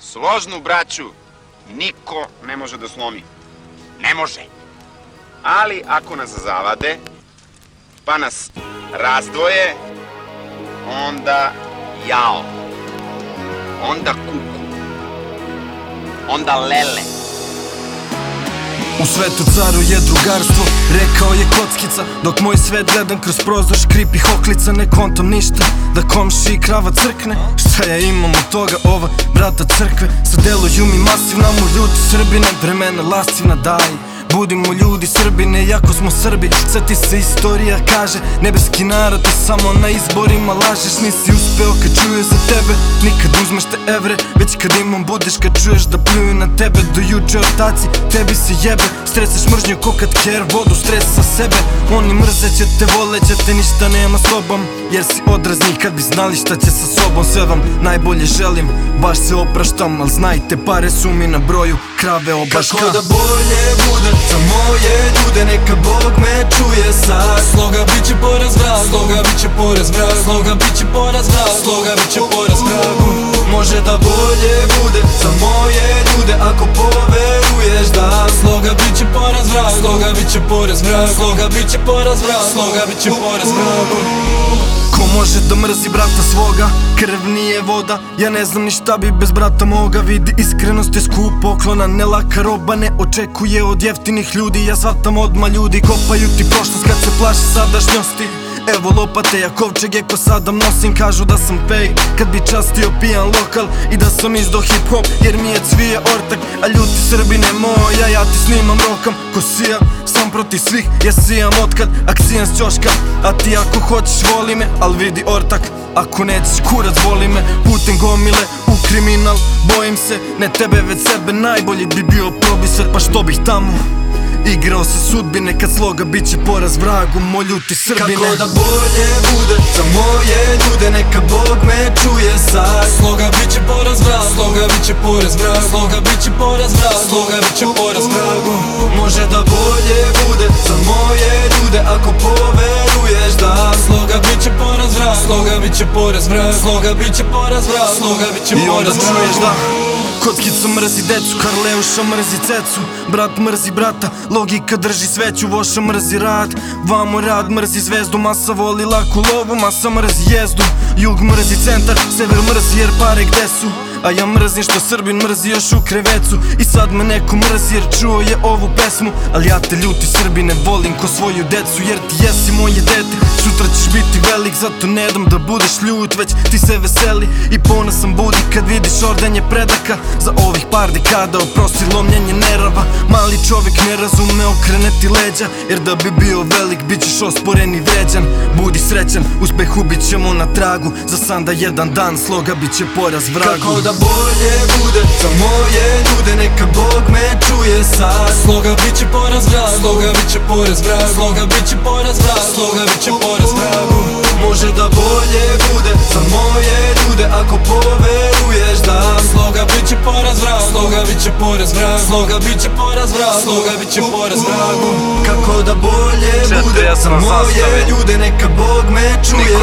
Složnu braću niko ne može da slomi. Ne može. Ali ako nas zavade, pa nas razdvoje, onda jao. Onda kuku. Onda lele. U svetu caruje drugarstvo, rekao je kockica. Dok moj svet gledam kroz prozor škripi hoklica Ne kontam ništa, da komši i krava crkne Šta ja imam od toga? Ova brata crkve Sad deluju mi masivna mu ljuti srbine Vremena lascivna daj Budimo ljudi Srbine, jako smo Srbi. Sad ti se istorija kaže Nebeski narod, ti samo na izborima lažeš. Nisi uspeo kad čuje za tebe Nikad uzmeš te evre. Već kad imam budeš kad čuješ da pljuju na tebe. Do juče ortaci, tebi se jebe. Streseš mržnju ko kad ker vodu stres sa sebe. Oni mrzeće te, voleće te, ništa nema s tobom Jer si odrazni kad bi znali šta će sa sobom. Sve vam najbolje želim, baš se opraštam Al znajte pare su mi na broju, krave obaška. Kako da bolje bude za moje ljude Neka Bog me čuje sad Sloga bit će poraz vrag Sloga bit će poraz vrag Sloga bit će poraz vrag Sloga bit će poraz vragu Može da bolje bude za moje Sloga bit će poraz vrag Sloga bit će poraz vrag Sloga bit će poraz vragu Ko može da mrzi brata svoga, krv nije voda Ja ne znam ni šta bi bez brata moga. Vidi iskrenost je skup poklona, ne laka roba Ne očekuje od jeftinih ljudi. Ja zvatam odma ljudi, kopaju ti prošlost Kad se plaši sadašnjosti Evo lopate, ja kovčege ko sadam nosim Kažu da sam fake, kad bi častio pijan lokal I da sam izdo hip hop, jer mi je cvije ortak A ljuti Srbine moja, ja ti snimam rokam. Ko sija, sam protiv svih, ja sijam otkad Akcijan s ćoška, a ti ako hoćeš voli me Al vidi ortak, ako nećeš kurac voli me Putem gomile, u kriminal, bojim se Ne tebe već sebe, najbolji bi bio probiser Pa što bih tamo Igrao se sudbine kad sloga bit će poraz vragu Moj ljuti Srbine. Kako da bolje bude za moje ljude Neka Bog me čuje sad Sloga bit će poraz vrag Sloga bit će poraz vrag Sloga bit će poraz vrag Sloga bit će poraz vragu. Može da bolje bude za moje ljude Ako poveruješ da. Sloga bit će poraz vrag Sloga bit će poraz vrag Sloga bit će poraz vrag Sloga bit će I onda poraz čuješ da vragu Kockica mrzi decu, Karleuša mrzi cecu Brat mrzi brata, logika drži sveću Voša mrzi rad, vamo rad mrzi zvezdu Masa voli laku lovu, masa mrzi jezdu Jug mrzi centar, sever mrzi jer pare gde su a ja mrzim što Srbin mrzi još u krevecu. I sad me neko mrzi jer čuo je ovu pesmu. Ali ja te ljuti Srbine volim ko svoju decu. Jer ti jesi moje dete. Sutra ćeš biti velik zato ne dam da budeš ljut. Već ti se veseli i ponosan budi kad vidiš ordenje predaka. Za ovih par dekada oprosti lomljenje nerava. Mali čovjek ne razume okrene ti leđa. Jer da bi bio velik bit ćeš osporen i vređan. Budi srećan, uspeh ubit ćemo na tragu. Za sanda jedan dan sloga bit će poraz vragu da bolje bude. Za moje ljude Neka Bog me čuje sad. Sloga bit će poraz vrag Sloga bit će poraz vrag Sloga bit će poraz vrag Sloga bit će poraz vragu Može da bolje bude za moje ljude Ako poveruješ da. Sloga bit će poraz vrag Sloga bit će poraz vrag Sloga bit će poraz vrag Sloga bit će poraz vragu Kako da bolje bude za moje ljude Neka Bog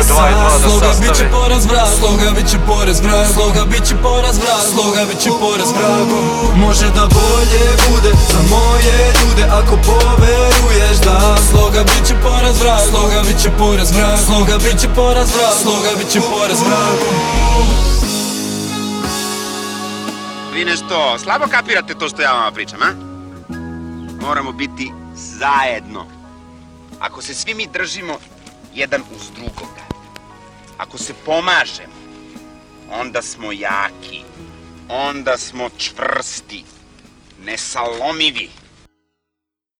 me čuje sad Sloga bit će poraz vrag Sloga bit će poraz vrag Sloga bit će poraz vrag Sloga bit će poraz vragu Može da bolje bude za moje ljude Ako poveruješ da Sloga bit će poraz vrag Sloga bit će poraz vrag Sloga bit će poraz vrag Sloga bit će poraz vragu Vi nešto slabo kapirate to što ja vama pričam, a? Moramo biti zajedno. Ako se svi mi držimo jedan uz drugoga, ako se pomažemo, onda smo jaki, onda smo čvrsti, nesalomivi.